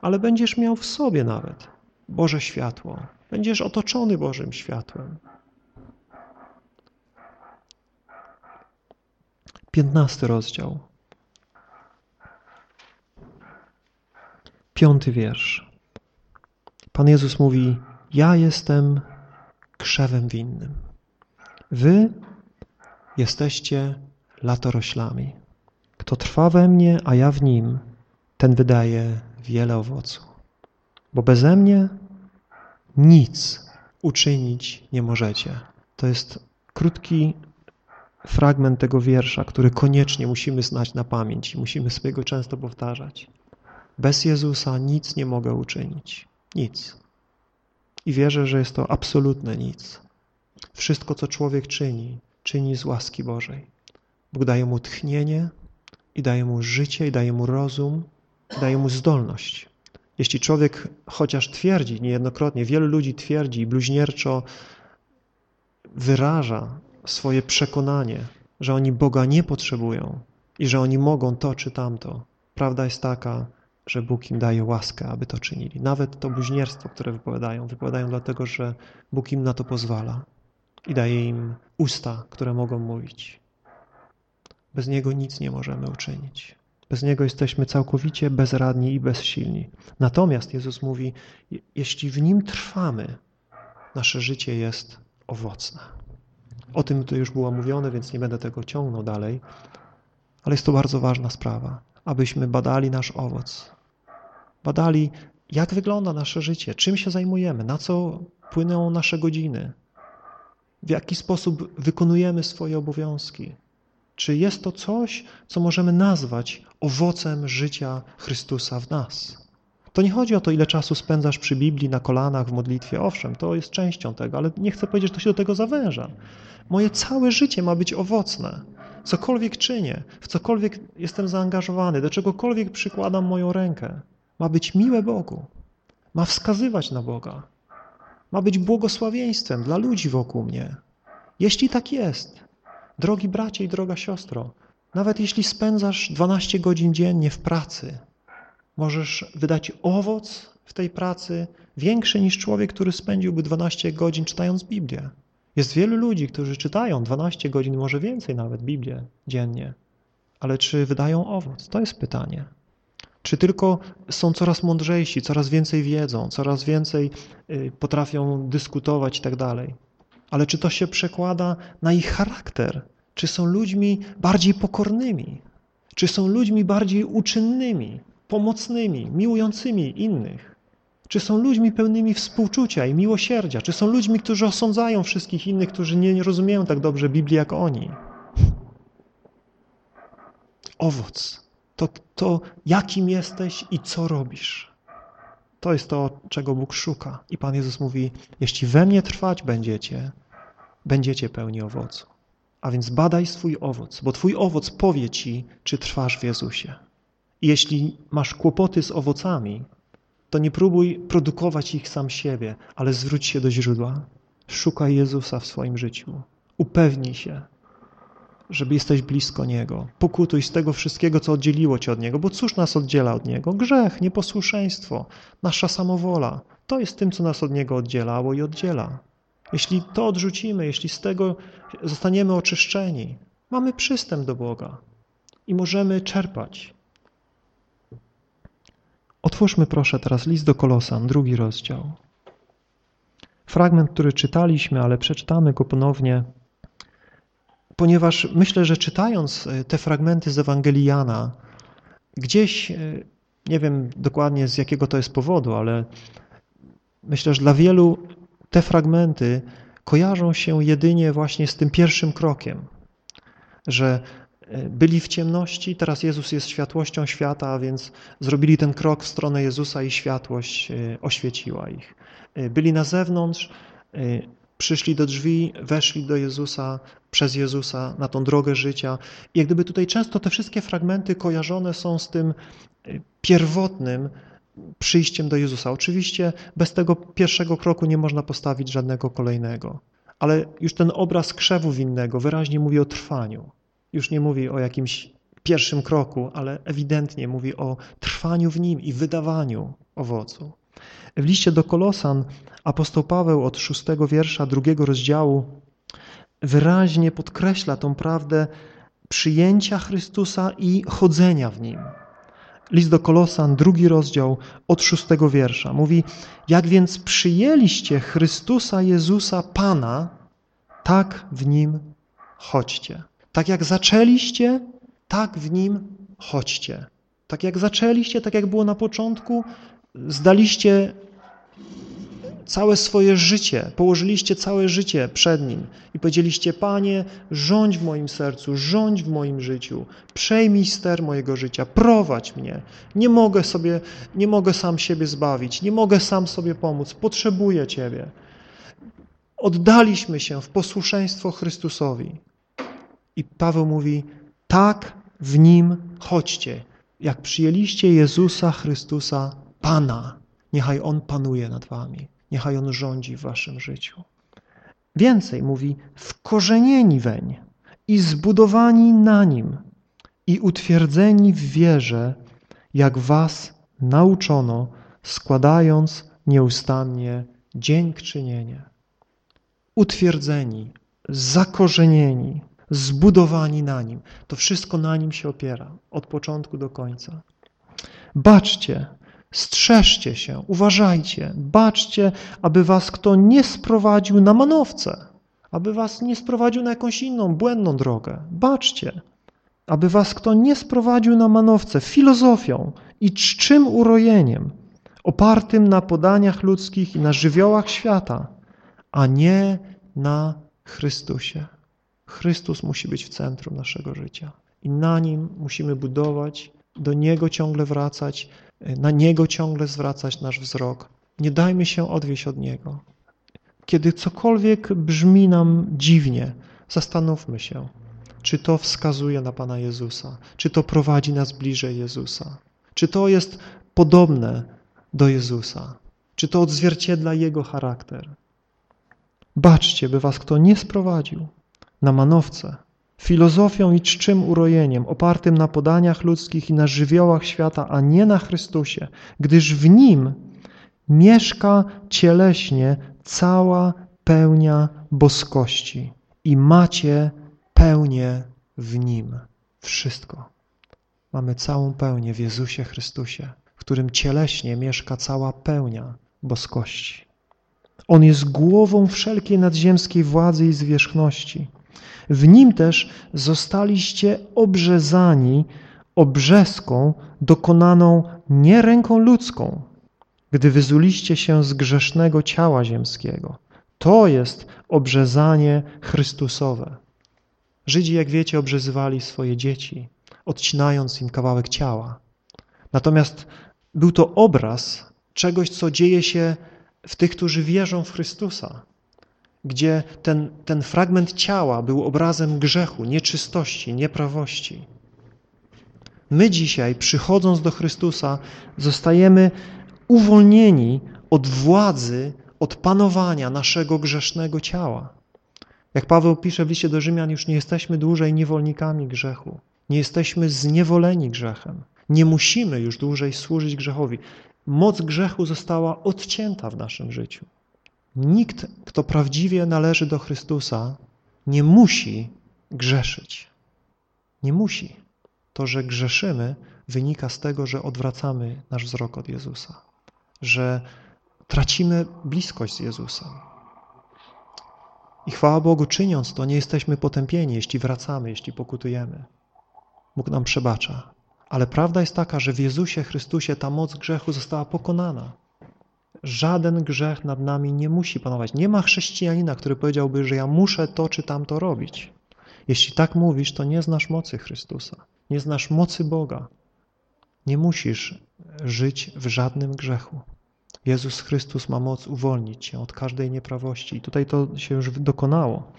S1: ale będziesz miał w sobie nawet Boże światło. Będziesz otoczony Bożym światłem. Piętnasty rozdział. Piąty wiersz. Pan Jezus mówi, ja jestem krzewem winnym. Wy jesteście latoroślami. Kto trwa we mnie, a ja w nim, ten wydaje wiele owocu. Bo beze mnie nic uczynić nie możecie. To jest krótki fragment tego wiersza, który koniecznie musimy znać na pamięć i musimy sobie go często powtarzać. Bez Jezusa nic nie mogę uczynić. Nic. I wierzę, że jest to absolutne nic. Wszystko, co człowiek czyni, czyni z łaski Bożej. Bóg daje mu tchnienie i daje mu życie, i daje mu rozum, i daje mu zdolność. Jeśli człowiek chociaż twierdzi, niejednokrotnie wielu ludzi twierdzi i bluźnierczo wyraża swoje przekonanie, że oni Boga nie potrzebują i że oni mogą to czy tamto. Prawda jest taka, że Bóg im daje łaskę, aby to czynili. Nawet to bluźnierstwo, które wypowiadają, wypowiadają dlatego, że Bóg im na to pozwala i daje im usta, które mogą mówić. Bez Niego nic nie możemy uczynić. Bez Niego jesteśmy całkowicie bezradni i bezsilni. Natomiast Jezus mówi, jeśli w Nim trwamy, nasze życie jest owocne. O tym to już było mówione, więc nie będę tego ciągnął dalej, ale jest to bardzo ważna sprawa, abyśmy badali nasz owoc. Badali, jak wygląda nasze życie, czym się zajmujemy, na co płyną nasze godziny, w jaki sposób wykonujemy swoje obowiązki. Czy jest to coś, co możemy nazwać owocem życia Chrystusa w nas? To nie chodzi o to, ile czasu spędzasz przy Biblii, na kolanach, w modlitwie. Owszem, to jest częścią tego, ale nie chcę powiedzieć, że to się do tego zawęża. Moje całe życie ma być owocne. Cokolwiek czynię, w cokolwiek jestem zaangażowany, do czegokolwiek przykładam moją rękę, ma być miłe Bogu, ma wskazywać na Boga, ma być błogosławieństwem dla ludzi wokół mnie. Jeśli tak jest, drogi bracie i droga siostro, nawet jeśli spędzasz 12 godzin dziennie w pracy, możesz wydać owoc w tej pracy większy niż człowiek, który spędziłby 12 godzin czytając Biblię. Jest wielu ludzi, którzy czytają 12 godzin, może więcej nawet Biblię dziennie, ale czy wydają owoc? To jest pytanie. Czy tylko są coraz mądrzejsi, coraz więcej wiedzą, coraz więcej y, potrafią dyskutować i tak dalej. Ale czy to się przekłada na ich charakter? Czy są ludźmi bardziej pokornymi? Czy są ludźmi bardziej uczynnymi, pomocnymi, miłującymi innych? Czy są ludźmi pełnymi współczucia i miłosierdzia? Czy są ludźmi, którzy osądzają wszystkich innych, którzy nie rozumieją tak dobrze Biblii jak oni? Owoc to to, jakim jesteś i co robisz. To jest to, czego Bóg szuka. I Pan Jezus mówi, jeśli we mnie trwać będziecie, będziecie pełni owocu. A więc badaj swój owoc, bo twój owoc powie ci, czy trwasz w Jezusie. I jeśli masz kłopoty z owocami, to nie próbuj produkować ich sam siebie, ale zwróć się do źródła. Szukaj Jezusa w swoim życiu. Upewnij się, żeby jesteś blisko Niego. Pokutuj z tego wszystkiego, co oddzieliło Cię od Niego, bo cóż nas oddziela od Niego? Grzech, nieposłuszeństwo, nasza samowola. To jest tym, co nas od Niego oddzielało i oddziela. Jeśli to odrzucimy, jeśli z tego zostaniemy oczyszczeni, mamy przystęp do Boga i możemy czerpać. Otwórzmy proszę teraz list do Kolosan, drugi rozdział. Fragment, który czytaliśmy, ale przeczytamy go ponownie ponieważ myślę, że czytając e, te fragmenty z Ewangelii Jana, gdzieś, e, nie wiem dokładnie z jakiego to jest powodu, ale myślę, że dla wielu te fragmenty kojarzą się jedynie właśnie z tym pierwszym krokiem, że byli w ciemności, teraz Jezus jest światłością świata, a więc zrobili ten krok w stronę Jezusa i światłość e, oświeciła ich. E, byli na zewnątrz, przyszli do drzwi, weszli do Jezusa, przez Jezusa na tą drogę życia. I jak gdyby tutaj często te wszystkie fragmenty kojarzone są z tym pierwotnym przyjściem do Jezusa. Oczywiście bez tego pierwszego kroku nie można postawić żadnego kolejnego, ale już ten obraz krzewu winnego wyraźnie mówi o trwaniu. Już nie mówi o jakimś pierwszym kroku, ale ewidentnie mówi o trwaniu w nim i wydawaniu owocu. W liście do Kolosan apostoł Paweł od szóstego wiersza drugiego rozdziału wyraźnie podkreśla tą prawdę przyjęcia Chrystusa i chodzenia w Nim. List do Kolosan, drugi rozdział od szóstego wiersza. Mówi, jak więc przyjęliście Chrystusa Jezusa Pana, tak w Nim chodźcie. Tak jak zaczęliście, tak w Nim chodźcie. Tak jak zaczęliście, tak jak było na początku, zdaliście całe swoje życie, położyliście całe życie przed Nim i powiedzieliście, Panie, rządź w moim sercu, rządź w moim życiu, przejmij ster mojego życia, prowadź mnie. Nie mogę sobie, nie mogę sam siebie zbawić, nie mogę sam sobie pomóc, potrzebuję Ciebie. Oddaliśmy się w posłuszeństwo Chrystusowi. I Paweł mówi, tak w Nim chodźcie, jak przyjęliście Jezusa Chrystusa Pana, niechaj On panuje nad wami. Niechaj On rządzi w waszym życiu. Więcej mówi, wkorzenieni weń i zbudowani na Nim i utwierdzeni w wierze, jak was nauczono, składając nieustannie dziękczynienie. Utwierdzeni, zakorzenieni, zbudowani na Nim. To wszystko na Nim się opiera, od początku do końca. Baczcie, Strzeżcie się, uważajcie, baczcie, aby was kto nie sprowadził na manowce, aby was nie sprowadził na jakąś inną, błędną drogę. Baczcie, aby was kto nie sprowadził na manowce filozofią i czczym urojeniem, opartym na podaniach ludzkich i na żywiołach świata, a nie na Chrystusie. Chrystus musi być w centrum naszego życia i na Nim musimy budować, do Niego ciągle wracać, na Niego ciągle zwracać nasz wzrok. Nie dajmy się odwieść od Niego. Kiedy cokolwiek brzmi nam dziwnie, zastanówmy się, czy to wskazuje na Pana Jezusa, czy to prowadzi nas bliżej Jezusa, czy to jest podobne do Jezusa, czy to odzwierciedla Jego charakter. Baczcie, by was kto nie sprowadził na manowce, filozofią i czczym urojeniem, opartym na podaniach ludzkich i na żywiołach świata, a nie na Chrystusie, gdyż w Nim mieszka cieleśnie cała pełnia boskości i macie pełnię w Nim. Wszystko. Mamy całą pełnię w Jezusie Chrystusie, w którym cieleśnie mieszka cała pełnia boskości. On jest głową wszelkiej nadziemskiej władzy i zwierzchności. W nim też zostaliście obrzezani obrzeską dokonaną nie ręką ludzką, gdy wyzuliście się z grzesznego ciała ziemskiego. To jest obrzezanie Chrystusowe. Żydzi, jak wiecie, obrzezywali swoje dzieci, odcinając im kawałek ciała. Natomiast był to obraz czegoś, co dzieje się w tych, którzy wierzą w Chrystusa gdzie ten, ten fragment ciała był obrazem grzechu, nieczystości, nieprawości. My dzisiaj, przychodząc do Chrystusa, zostajemy uwolnieni od władzy, od panowania naszego grzesznego ciała. Jak Paweł pisze w liście do Rzymian, już nie jesteśmy dłużej niewolnikami grzechu. Nie jesteśmy zniewoleni grzechem. Nie musimy już dłużej służyć grzechowi. Moc grzechu została odcięta w naszym życiu. Nikt, kto prawdziwie należy do Chrystusa, nie musi grzeszyć. Nie musi. To, że grzeszymy, wynika z tego, że odwracamy nasz wzrok od Jezusa, że tracimy bliskość z Jezusem. I chwała Bogu, czyniąc to, nie jesteśmy potępieni, jeśli wracamy, jeśli pokutujemy. Bóg nam przebacza. Ale prawda jest taka, że w Jezusie Chrystusie ta moc grzechu została pokonana. Żaden grzech nad nami nie musi panować. Nie ma chrześcijanina, który powiedziałby, że ja muszę to czy tamto robić. Jeśli tak mówisz, to nie znasz mocy Chrystusa, nie znasz mocy Boga. Nie musisz żyć w żadnym grzechu. Jezus Chrystus ma moc uwolnić cię od każdej nieprawości. I tutaj to się już dokonało.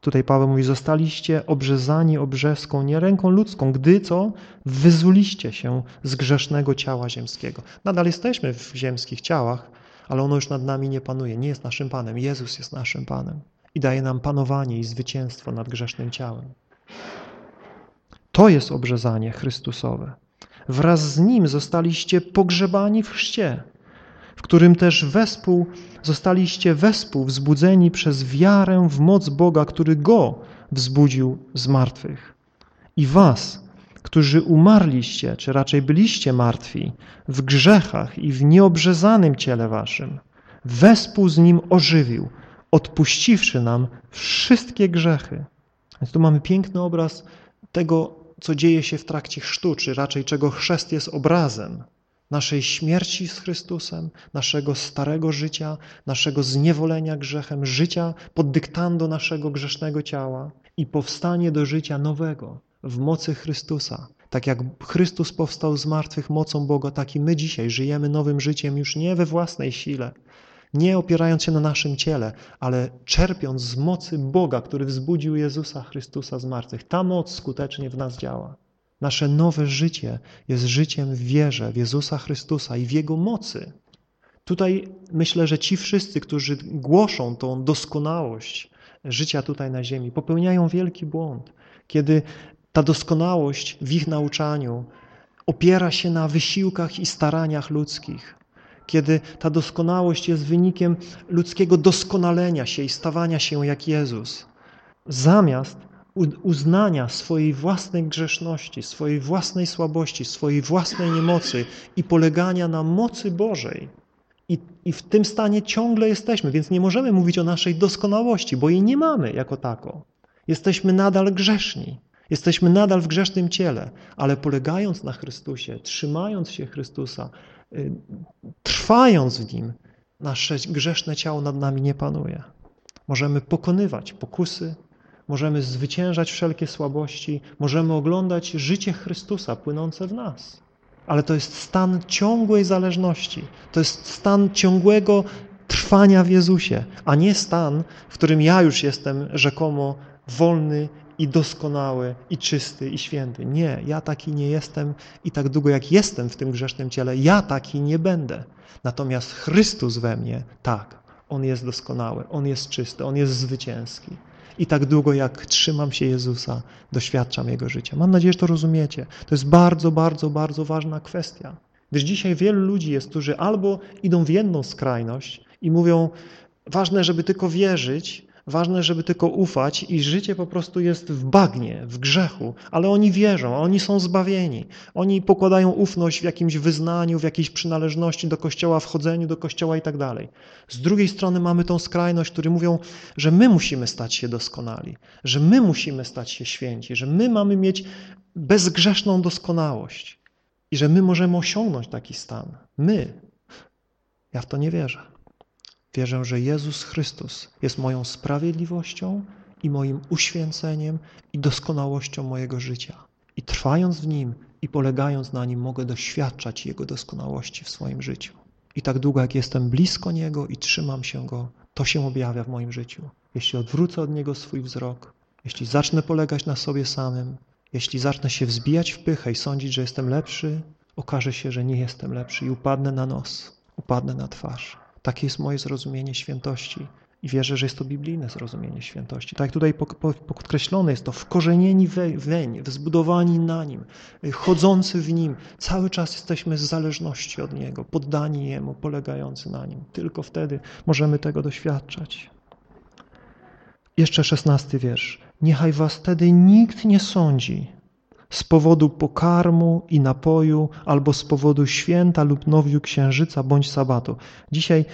S1: Tutaj Paweł mówi, zostaliście obrzezani obrzeską, nie ręką ludzką, gdy co? Wyzuliście się z grzesznego ciała ziemskiego. Nadal jesteśmy w ziemskich ciałach, ale ono już nad nami nie panuje, nie jest naszym Panem. Jezus jest naszym Panem i daje nam panowanie i zwycięstwo nad grzesznym ciałem. To jest obrzezanie Chrystusowe. Wraz z Nim zostaliście pogrzebani w chrzcie, w którym też wespół zostaliście wespół wzbudzeni przez wiarę w moc Boga, który Go wzbudził z martwych. I was, którzy umarliście, czy raczej byliście martwi, w grzechach i w nieobrzezanym ciele waszym, wespół z Nim ożywił, odpuściwszy nam wszystkie grzechy. Więc tu mamy piękny obraz tego, co dzieje się w trakcie chrztu, czy raczej czego chrzest jest obrazem naszej śmierci z Chrystusem, naszego starego życia, naszego zniewolenia grzechem, życia pod dyktando naszego grzesznego ciała i powstanie do życia nowego w mocy Chrystusa. Tak jak Chrystus powstał z martwych mocą Boga, tak i my dzisiaj żyjemy nowym życiem już nie we własnej sile, nie opierając się na naszym ciele, ale czerpiąc z mocy Boga, który wzbudził Jezusa Chrystusa z martwych. Ta moc skutecznie w nas działa. Nasze nowe życie jest życiem w wierze w Jezusa Chrystusa i w Jego mocy. Tutaj myślę, że ci wszyscy, którzy głoszą tą doskonałość życia tutaj na ziemi, popełniają wielki błąd, kiedy ta doskonałość w ich nauczaniu opiera się na wysiłkach i staraniach ludzkich, kiedy ta doskonałość jest wynikiem ludzkiego doskonalenia się i stawania się jak Jezus, zamiast uznania swojej własnej grzeszności, swojej własnej słabości, swojej własnej niemocy i polegania na mocy Bożej. I, I w tym stanie ciągle jesteśmy, więc nie możemy mówić o naszej doskonałości, bo jej nie mamy jako tako. Jesteśmy nadal grzeszni. Jesteśmy nadal w grzesznym ciele, ale polegając na Chrystusie, trzymając się Chrystusa, y, trwając w Nim, nasze grzeszne ciało nad nami nie panuje. Możemy pokonywać pokusy, możemy zwyciężać wszelkie słabości, możemy oglądać życie Chrystusa płynące w nas. Ale to jest stan ciągłej zależności, to jest stan ciągłego trwania w Jezusie, a nie stan, w którym ja już jestem rzekomo wolny i doskonały, i czysty, i święty. Nie, ja taki nie jestem i tak długo jak jestem w tym grzesznym ciele, ja taki nie będę. Natomiast Chrystus we mnie, tak, On jest doskonały, On jest czysty, On jest zwycięski. I tak długo jak trzymam się Jezusa, doświadczam Jego życia. Mam nadzieję, że to rozumiecie. To jest bardzo, bardzo, bardzo ważna kwestia. Gdyż dzisiaj wielu ludzi jest, którzy albo idą w jedną skrajność i mówią, ważne, żeby tylko wierzyć, Ważne, żeby tylko ufać i życie po prostu jest w bagnie, w grzechu, ale oni wierzą, oni są zbawieni. Oni pokładają ufność w jakimś wyznaniu, w jakiejś przynależności do Kościoła, wchodzeniu do Kościoła i tak dalej. Z drugiej strony mamy tą skrajność, którzy mówią, że my musimy stać się doskonali, że my musimy stać się święci, że my mamy mieć bezgrzeszną doskonałość i że my możemy osiągnąć taki stan. My. Ja w to nie wierzę. Wierzę, że Jezus Chrystus jest moją sprawiedliwością i moim uświęceniem i doskonałością mojego życia. I trwając w Nim i polegając na Nim mogę doświadczać Jego doskonałości w swoim życiu. I tak długo jak jestem blisko Niego i trzymam się Go, to się objawia w moim życiu. Jeśli odwrócę od Niego swój wzrok, jeśli zacznę polegać na sobie samym, jeśli zacznę się wzbijać w pychę i sądzić, że jestem lepszy, okaże się, że nie jestem lepszy i upadnę na nos, upadnę na twarz. Takie jest moje zrozumienie świętości i wierzę, że jest to biblijne zrozumienie świętości. Tak jak tutaj podkreślone jest to, wkorzenieni weń, wzbudowani na Nim, chodzący w Nim. Cały czas jesteśmy z zależności od Niego, poddani Jemu, polegający na Nim. Tylko wtedy możemy tego doświadczać. Jeszcze szesnasty wiersz. Niechaj was wtedy nikt nie sądzi z powodu pokarmu i napoju, albo z powodu święta lub nowiu księżyca bądź sabatu. Dzisiaj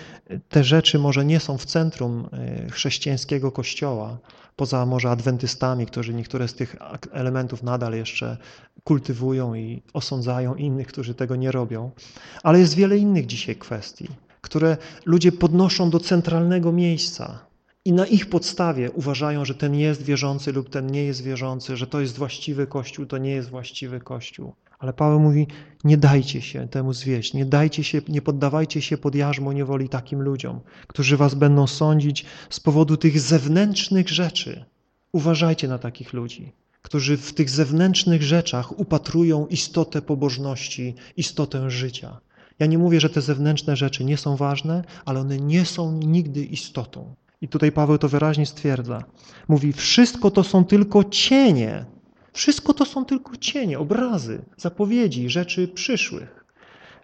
S1: te rzeczy może nie są w centrum e, chrześcijańskiego kościoła, poza może adwentystami, którzy niektóre z tych elementów nadal jeszcze kultywują i osądzają innych, którzy tego nie robią. Ale jest wiele innych dzisiaj kwestii, które ludzie podnoszą do centralnego miejsca i na ich podstawie uważają, że ten jest wierzący lub ten nie jest wierzący, że to jest właściwy Kościół, to nie jest właściwy Kościół. Ale Paweł mówi, nie dajcie się temu zwieść, nie dajcie się, nie poddawajcie się pod jarzmo niewoli takim ludziom, którzy was będą sądzić z powodu tych zewnętrznych rzeczy. Uważajcie na takich ludzi, którzy w tych zewnętrznych rzeczach upatrują istotę pobożności, istotę życia. Ja nie mówię, że te zewnętrzne rzeczy nie są ważne, ale one nie są nigdy istotą. I tutaj Paweł to wyraźnie stwierdza. Mówi, wszystko to są tylko cienie. Wszystko to są tylko cienie, obrazy, zapowiedzi, rzeczy przyszłych.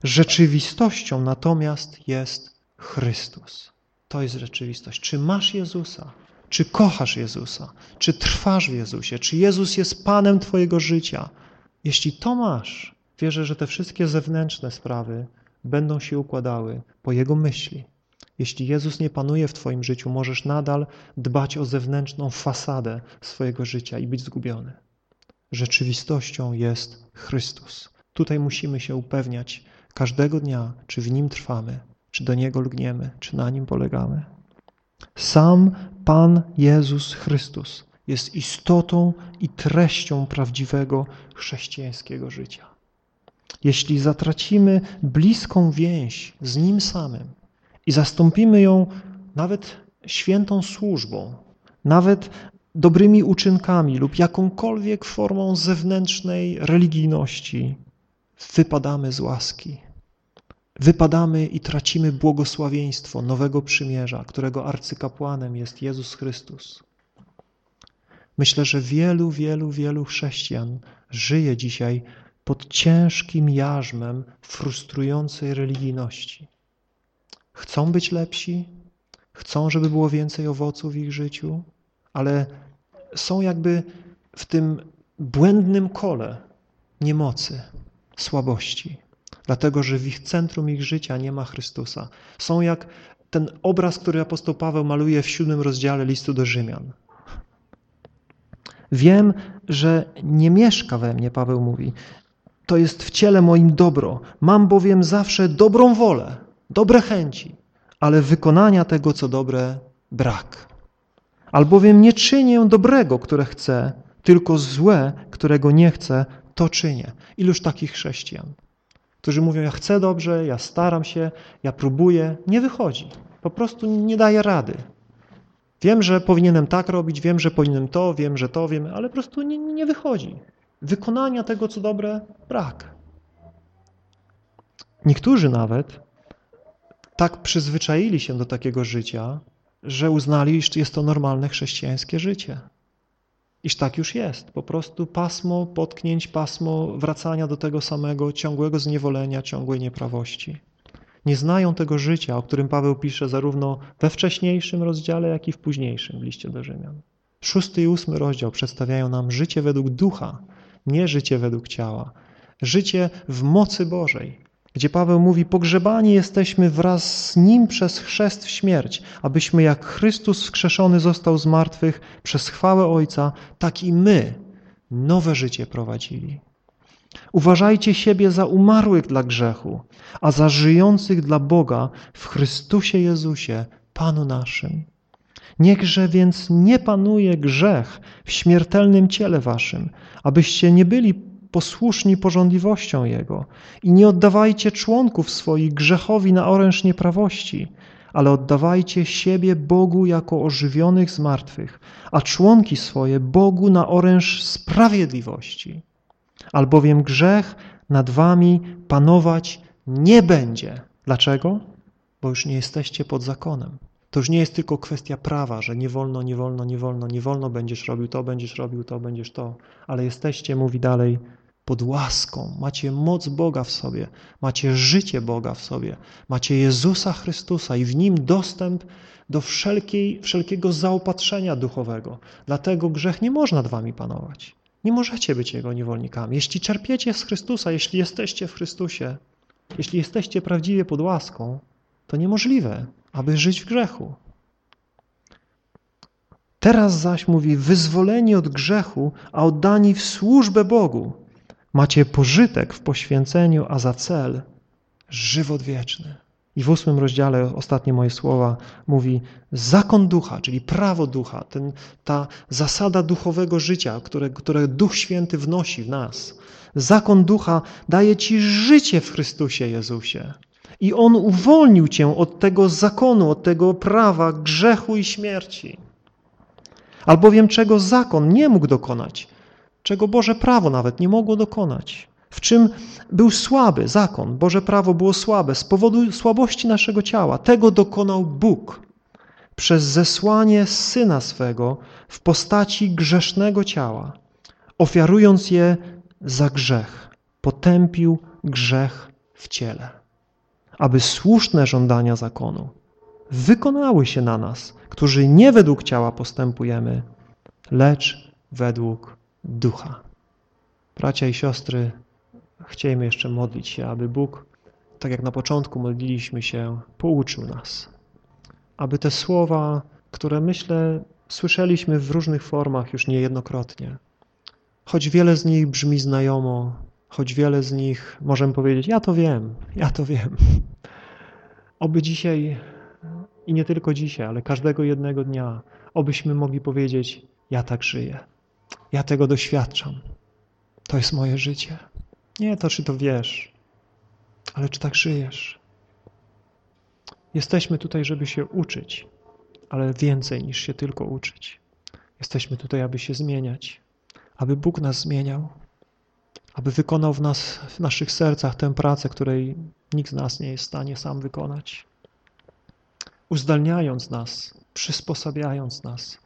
S1: Rzeczywistością natomiast jest Chrystus. To jest rzeczywistość. Czy masz Jezusa? Czy kochasz Jezusa? Czy trwasz w Jezusie? Czy Jezus jest Panem Twojego życia? Jeśli to masz, wierzę, że te wszystkie zewnętrzne sprawy będą się układały po Jego myśli. Jeśli Jezus nie panuje w Twoim życiu, możesz nadal dbać o zewnętrzną fasadę swojego życia i być zgubiony. Rzeczywistością jest Chrystus. Tutaj musimy się upewniać każdego dnia, czy w Nim trwamy, czy do Niego lgniemy, czy na Nim polegamy. Sam Pan Jezus Chrystus jest istotą i treścią prawdziwego chrześcijańskiego życia. Jeśli zatracimy bliską więź z Nim samym i zastąpimy ją nawet świętą służbą, nawet dobrymi uczynkami lub jakąkolwiek formą zewnętrznej religijności, wypadamy z łaski. Wypadamy i tracimy błogosławieństwo nowego przymierza, którego arcykapłanem jest Jezus Chrystus. Myślę, że wielu, wielu, wielu chrześcijan żyje dzisiaj pod ciężkim jarzmem frustrującej religijności. Chcą być lepsi, chcą, żeby było więcej owoców w ich życiu, ale są jakby w tym błędnym kole niemocy, słabości, dlatego że w ich centrum ich życia nie ma Chrystusa. Są jak ten obraz, który apostoł Paweł maluje w siódmym rozdziale listu do Rzymian. Wiem, że nie mieszka we mnie, Paweł mówi. To jest w ciele moim dobro. Mam bowiem zawsze dobrą wolę, dobre chęci, ale wykonania tego, co dobre, brak. Albowiem nie czynię dobrego, które chcę, tylko złe, którego nie chcę, to czynię. Iluż takich chrześcijan, którzy mówią, ja chcę dobrze, ja staram się, ja próbuję, nie wychodzi. Po prostu nie daje rady. Wiem, że powinienem tak robić, wiem, że powinienem to, wiem, że to, wiem, ale po prostu nie, nie wychodzi. Wykonania tego, co dobre, brak. Niektórzy nawet tak przyzwyczaili się do takiego życia, że uznali, iż jest to normalne chrześcijańskie życie. Iż tak już jest. Po prostu pasmo potknięć, pasmo wracania do tego samego, ciągłego zniewolenia, ciągłej nieprawości. Nie znają tego życia, o którym Paweł pisze zarówno we wcześniejszym rozdziale, jak i w późniejszym w liście do Rzymian. Szósty i ósmy rozdział przedstawiają nam życie według ducha, nie życie według ciała. Życie w mocy Bożej, gdzie Paweł mówi, pogrzebani jesteśmy wraz z Nim przez chrzest w śmierć, abyśmy jak Chrystus wskrzeszony został z martwych przez chwałę Ojca, tak i my nowe życie prowadzili. Uważajcie siebie za umarłych dla grzechu, a za żyjących dla Boga w Chrystusie Jezusie, Panu naszym. Niechże więc nie panuje grzech w śmiertelnym ciele waszym, abyście nie byli posłuszni porządliwością Jego i nie oddawajcie członków swoich grzechowi na oręż nieprawości, ale oddawajcie siebie Bogu jako ożywionych z martwych, a członki swoje Bogu na oręż sprawiedliwości. Albowiem grzech nad wami panować nie będzie. Dlaczego? Bo już nie jesteście pod zakonem. To już nie jest tylko kwestia prawa, że nie wolno, nie wolno, nie wolno, nie wolno, będziesz robił to, będziesz robił to, będziesz to, ale jesteście, mówi dalej, pod łaską, macie moc Boga w sobie, macie życie Boga w sobie, macie Jezusa Chrystusa i w Nim dostęp do wszelkiej, wszelkiego zaopatrzenia duchowego. Dlatego grzech nie można nad wami panować. Nie możecie być Jego niewolnikami. Jeśli czerpiecie z Chrystusa, jeśli jesteście w Chrystusie, jeśli jesteście prawdziwie pod łaską, to niemożliwe, aby żyć w grzechu. Teraz zaś mówi, wyzwoleni od grzechu, a oddani w służbę Bogu. Macie pożytek w poświęceniu, a za cel żywot wieczny. I w ósmym rozdziale, ostatnie moje słowa, mówi zakon ducha, czyli prawo ducha, ten, ta zasada duchowego życia, które, które Duch Święty wnosi w nas. Zakon ducha daje ci życie w Chrystusie Jezusie. I On uwolnił cię od tego zakonu, od tego prawa grzechu i śmierci. Albowiem czego zakon nie mógł dokonać, czego Boże prawo nawet nie mogło dokonać. W czym był słaby zakon, Boże prawo było słabe z powodu słabości naszego ciała. Tego dokonał Bóg przez zesłanie Syna swego w postaci grzesznego ciała, ofiarując je za grzech. Potępił grzech w ciele, aby słuszne żądania zakonu wykonały się na nas, którzy nie według ciała postępujemy, lecz według ducha. Bracia i siostry, chcielibyśmy jeszcze modlić się, aby Bóg, tak jak na początku modliliśmy się, pouczył nas. Aby te słowa, które myślę słyszeliśmy w różnych formach już niejednokrotnie, choć wiele z nich brzmi znajomo, choć wiele z nich możemy powiedzieć, ja to wiem, ja to wiem. Oby dzisiaj i nie tylko dzisiaj, ale każdego jednego dnia, obyśmy mogli powiedzieć, ja tak żyję, ja tego doświadczam, to jest moje życie. Nie to, czy to wiesz, ale czy tak żyjesz. Jesteśmy tutaj, żeby się uczyć, ale więcej niż się tylko uczyć. Jesteśmy tutaj, aby się zmieniać, aby Bóg nas zmieniał, aby wykonał w nas, w naszych sercach tę pracę, której nikt z nas nie jest w stanie sam wykonać. Uzdalniając nas, przysposabiając nas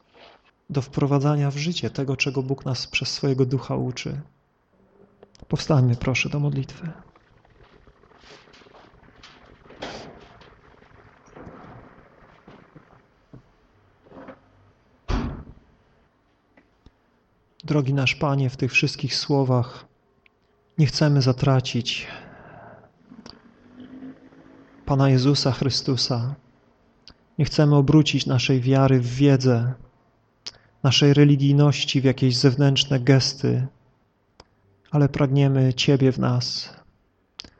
S1: do wprowadzania w życie tego, czego Bóg nas przez swojego ducha uczy. Powstańmy proszę do modlitwy. Drogi nasz Panie, w tych wszystkich słowach nie chcemy zatracić Pana Jezusa Chrystusa. Nie chcemy obrócić naszej wiary w wiedzę, naszej religijności w jakieś zewnętrzne gesty, ale pragniemy Ciebie w nas,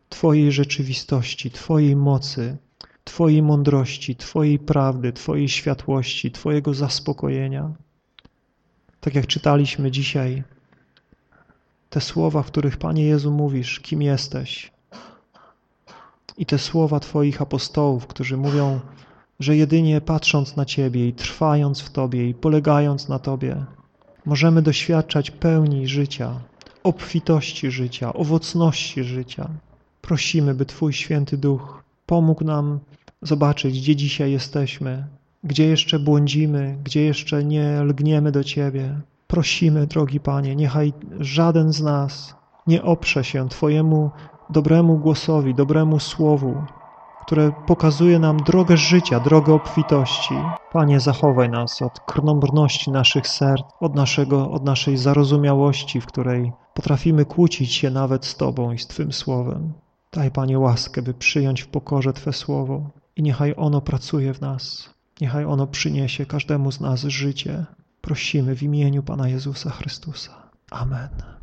S1: Twojej rzeczywistości, Twojej mocy, Twojej mądrości, Twojej prawdy, Twojej światłości, Twojego zaspokojenia. Tak jak czytaliśmy dzisiaj, te słowa, w których Panie Jezu mówisz, kim jesteś. I te słowa Twoich apostołów, którzy mówią, że jedynie patrząc na Ciebie i trwając w Tobie i polegając na Tobie, możemy doświadczać pełni życia, obfitości życia, owocności życia. Prosimy, by Twój Święty Duch pomógł nam zobaczyć, gdzie dzisiaj jesteśmy, gdzie jeszcze błądzimy, gdzie jeszcze nie lgniemy do Ciebie. Prosimy, drogi Panie, niechaj żaden z nas nie oprze się Twojemu dobremu głosowi, dobremu słowu, które pokazuje nam drogę życia, drogę obfitości. Panie, zachowaj nas od krnąbrności naszych serc, od, naszego, od naszej zarozumiałości, w której potrafimy kłócić się nawet z Tobą i z Twym Słowem. Daj, Panie, łaskę, by przyjąć w pokorze Twe Słowo i niechaj ono pracuje w nas. Niechaj ono przyniesie każdemu z nas życie. Prosimy w imieniu Pana Jezusa Chrystusa. Amen.